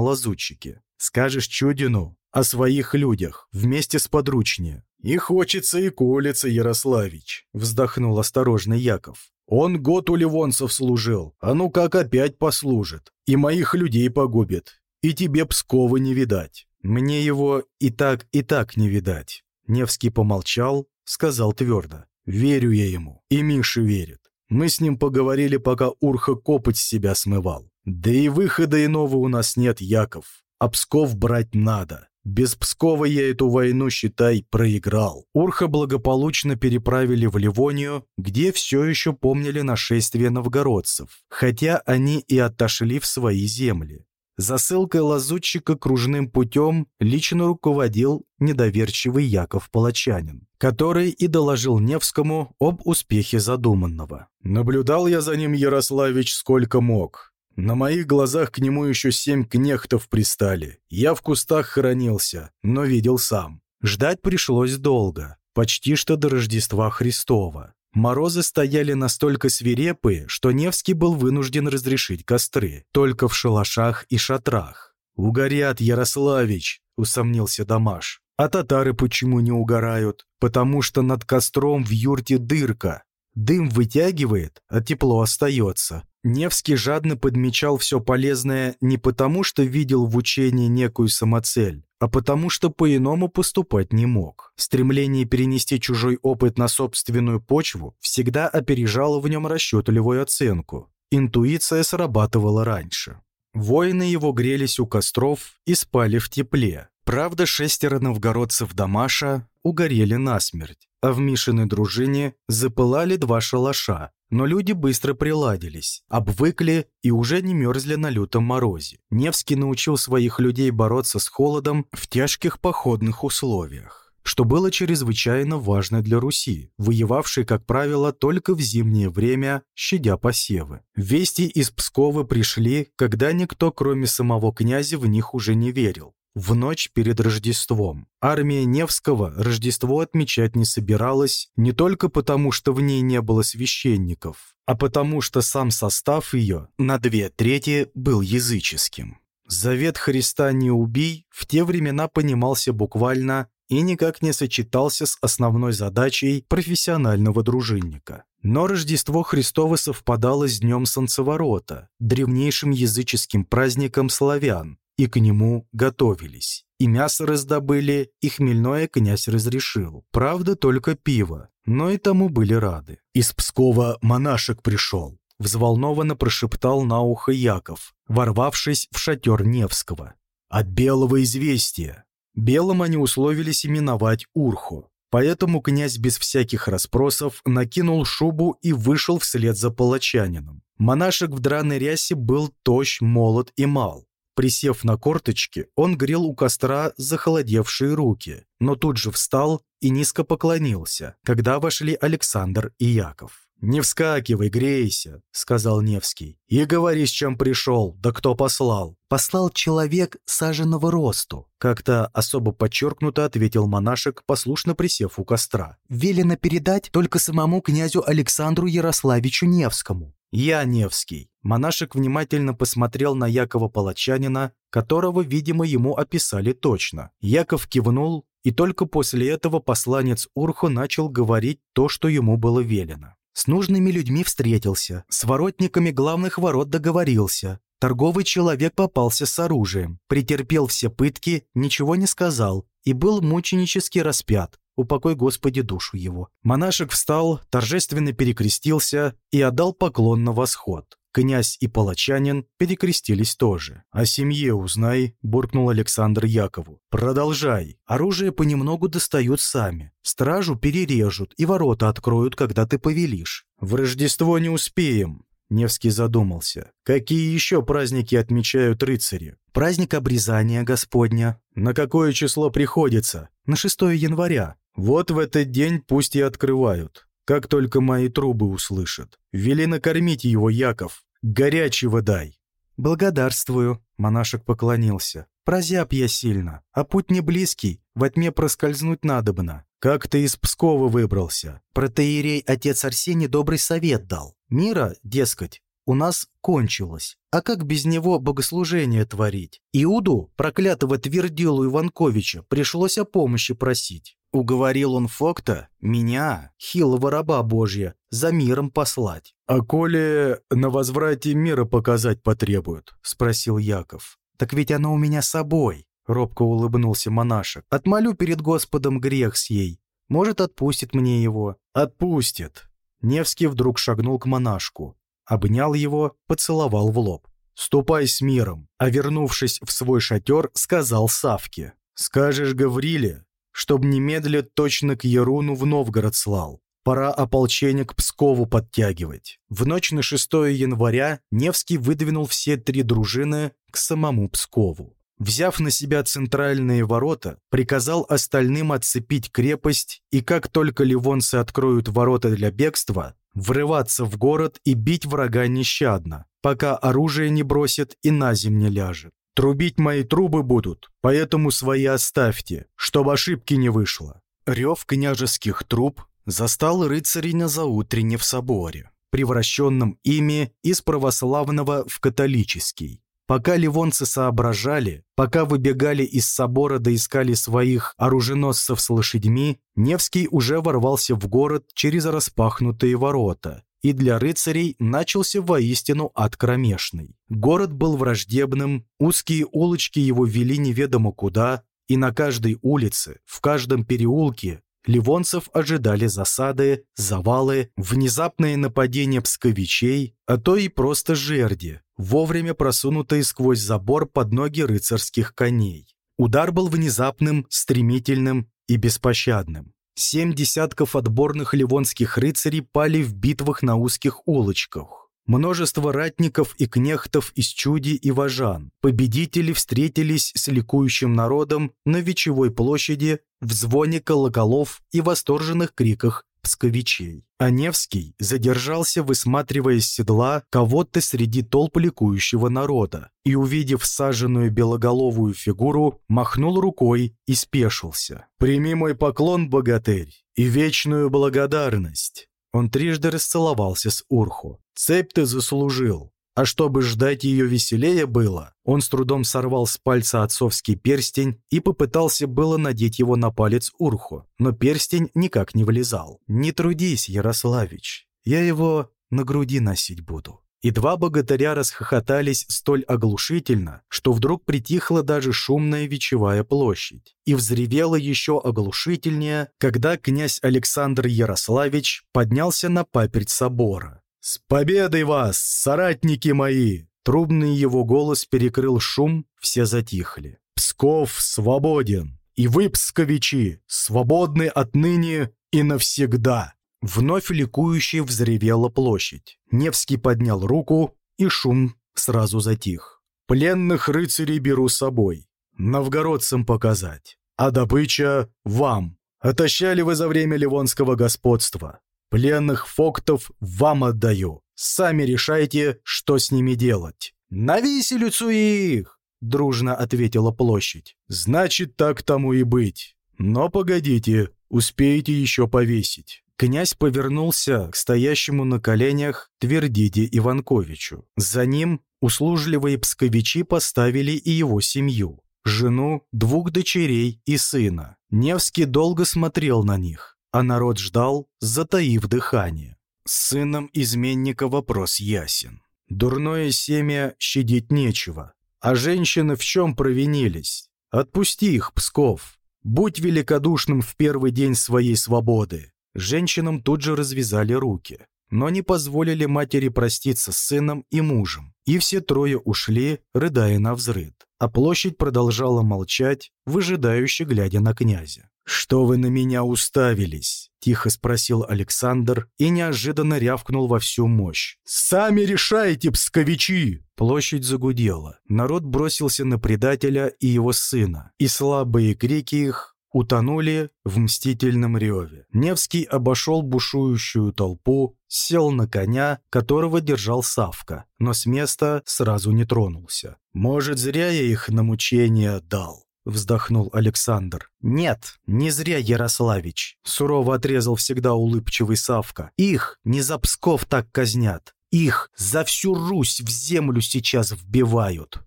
лазутчике. «Скажешь Чудину о своих людях вместе с подручнее. «И хочется и колется, Ярославич», — вздохнул осторожно Яков. «Он год у ливонцев служил, а ну как опять послужит, и моих людей погубит, и тебе Пскова не видать». «Мне его и так, и так не видать». Невский помолчал, сказал твердо. «Верю я ему, и Миша верит. Мы с ним поговорили, пока Урха копоть с себя смывал. Да и выхода иного у нас нет, Яков. А Псков брать надо. Без Пскова я эту войну, считай, проиграл. Урха благополучно переправили в Ливонию, где все еще помнили нашествие новгородцев, хотя они и отошли в свои земли. Засылкой лазутчика кружным путем лично руководил недоверчивый Яков Палачанин, который и доложил Невскому об успехе задуманного. «Наблюдал я за ним, Ярославич, сколько мог. На моих глазах к нему еще семь кнехтов пристали. Я в кустах хоронился, но видел сам. Ждать пришлось долго, почти что до Рождества Христова. Морозы стояли настолько свирепые, что Невский был вынужден разрешить костры, только в шалашах и шатрах. «Угорят, Ярославич!» — усомнился Дамаш. «А татары почему не угорают? Потому что над костром в юрте дырка. Дым вытягивает, а тепло остается. Невский жадно подмечал все полезное не потому, что видел в учении некую самоцель, а потому что по-иному поступать не мог. Стремление перенести чужой опыт на собственную почву всегда опережало в нем расчетливую оценку. Интуиция срабатывала раньше. Воины его грелись у костров и спали в тепле. Правда, шестеро новгородцев Дамаша угорели насмерть, а в Мишиной дружине запылали два шалаша, но люди быстро приладились, обвыкли и уже не мерзли на лютом морозе. Невский научил своих людей бороться с холодом в тяжких походных условиях что было чрезвычайно важно для Руси, воевавшей, как правило, только в зимнее время, щадя посевы. Вести из Пскова пришли, когда никто, кроме самого князя, в них уже не верил в ночь перед Рождеством. Армия Невского Рождество отмечать не собиралась не только потому, что в ней не было священников, а потому что сам состав ее на две трети был языческим. Завет Христа «не убий» в те времена понимался буквально и никак не сочетался с основной задачей профессионального дружинника. Но Рождество Христово совпадало с Днем Солнцеворота, древнейшим языческим праздником славян, и к нему готовились. И мясо раздобыли, и хмельное князь разрешил. Правда, только пиво, но и тому были рады. Из Пскова монашек пришел. Взволнованно прошептал на ухо Яков, ворвавшись в шатер Невского. От белого известия. Белым они условились именовать Урху. Поэтому князь без всяких расспросов накинул шубу и вышел вслед за палачанином. Монашек в драной рясе был тощ, молод и мал. Присев на корточки, он грел у костра захолодевшие руки, но тут же встал и низко поклонился, когда вошли Александр и Яков. «Не вскакивай, грейся», — сказал Невский. «И говори, с чем пришел, да кто послал». «Послал человек саженного росту», — как-то особо подчеркнуто ответил монашек, послушно присев у костра. «Велено передать только самому князю Александру Ярославичу Невскому». «Я Невский». Монашек внимательно посмотрел на Якова Палачанина, которого, видимо, ему описали точно. Яков кивнул, и только после этого посланец Урху начал говорить то, что ему было велено. С нужными людьми встретился, с воротниками главных ворот договорился. Торговый человек попался с оружием, претерпел все пытки, ничего не сказал и был мученически распят упокой Господи душу его. Монашек встал, торжественно перекрестился и отдал поклон на восход. Князь и палачанин перекрестились тоже. «О семье узнай», — буркнул Александр Якову. «Продолжай. Оружие понемногу достают сами. Стражу перережут и ворота откроют, когда ты повелишь. В Рождество не успеем». Невский задумался. «Какие еще праздники отмечают рыцари?» «Праздник обрезания Господня». «На какое число приходится?» «На 6 января. Вот в этот день пусть и открывают, как только мои трубы услышат. Вели накормить его, Яков, горячего дай». «Благодарствую», — монашек поклонился. «Прозяб я сильно, а путь не близкий, во тьме проскользнуть надобно. Как ты из Пскова выбрался?» Протеерей отец Арсений добрый совет дал. Мира, дескать, у нас кончилось. А как без него богослужение творить? Иуду, проклятого твердилу Иванковича, пришлось о помощи просить. Уговорил он Фокта, меня, хилого раба Божья, за миром послать. «А коли на возврате мира показать потребуют?» — спросил Яков. «Так ведь оно у меня с собой», — робко улыбнулся монашек. «Отмолю перед Господом грех с ей. Может, отпустит мне его». «Отпустит». Невский вдруг шагнул к монашку обнял его, поцеловал в лоб. «Ступай с миром», а вернувшись в свой шатер, сказал Савке. «Скажешь Гавриле, чтоб немедля точно к Яруну в Новгород слал. Пора ополчение к Пскову подтягивать». В ночь на 6 января Невский выдвинул все три дружины к самому Пскову. Взяв на себя центральные ворота, приказал остальным отцепить крепость, и как только ливонцы откроют ворота для бегства, врываться в город и бить врага нещадно, пока оружие не бросит и на зим не ляжет. Трубить мои трубы будут, поэтому свои оставьте, чтобы ошибки не вышло». Рев княжеских труб застал рыцарей на заутрене в соборе, превращенном ими из православного в католический. Пока ливонцы соображали, пока выбегали из собора да искали своих оруженосцев с лошадьми, Невский уже ворвался в город через распахнутые ворота, и для рыцарей начался воистину ад кромешный. Город был враждебным, узкие улочки его вели неведомо куда, и на каждой улице, в каждом переулке ливонцев ожидали засады, завалы, внезапные нападения псковичей, а то и просто жерди, вовремя просунутые сквозь забор под ноги рыцарских коней. Удар был внезапным, стремительным и беспощадным. Семь десятков отборных ливонских рыцарей пали в битвах на узких улочках. Множество ратников и кнехтов из чуди и вожан. Победители встретились с ликующим народом на Вечевой площади в звоне колоколов и восторженных криках псковичей. А Невский задержался, высматривая седла кого-то среди толп ликующего народа, и, увидев саженную белоголовую фигуру, махнул рукой и спешился. «Прими мой поклон, богатырь, и вечную благодарность!» Он трижды расцеловался с Урху. «Цепь ты заслужил, а чтобы ждать ее веселее было, он с трудом сорвал с пальца отцовский перстень и попытался было надеть его на палец Урху, но перстень никак не влезал. «Не трудись, Ярославич, я его на груди носить буду». И два богатыря расхохотались столь оглушительно, что вдруг притихла даже шумная вечевая площадь. И взревела еще оглушительнее, когда князь Александр Ярославич поднялся на паперть собора. «С победой вас, соратники мои!» Трубный его голос перекрыл шум, все затихли. «Псков свободен, и вы, псковичи, свободны отныне и навсегда!» Вновь ликующе взревела площадь. Невский поднял руку, и шум сразу затих. «Пленных рыцарей беру с собой. Новгородцам показать. А добыча вам. Отощали вы за время Ливонского господства. Пленных фоктов вам отдаю. Сами решайте, что с ними делать». «На виселицу их!» — дружно ответила площадь. «Значит, так тому и быть. Но погодите, успеете еще повесить». Князь повернулся к стоящему на коленях Твердиде Иванковичу. За ним услужливые псковичи поставили и его семью, жену, двух дочерей и сына. Невский долго смотрел на них а народ ждал, затаив дыхание. С сыном изменника вопрос ясен. Дурное семя щадить нечего. А женщины в чем провинились? Отпусти их, Псков. Будь великодушным в первый день своей свободы. Женщинам тут же развязали руки, но не позволили матери проститься с сыном и мужем. И все трое ушли, рыдая на взрыд. А площадь продолжала молчать, выжидающе глядя на князя. «Что вы на меня уставились?» — тихо спросил Александр и неожиданно рявкнул во всю мощь. «Сами решайте, псковичи!» Площадь загудела. Народ бросился на предателя и его сына, и слабые крики их утонули в мстительном реве. Невский обошел бушующую толпу, сел на коня, которого держал Савка, но с места сразу не тронулся. «Может, зря я их на мучение отдал?» — вздохнул Александр. «Нет, не зря, Ярославич», — сурово отрезал всегда улыбчивый Савка. «Их не за Псков так казнят. Их за всю Русь в землю сейчас вбивают».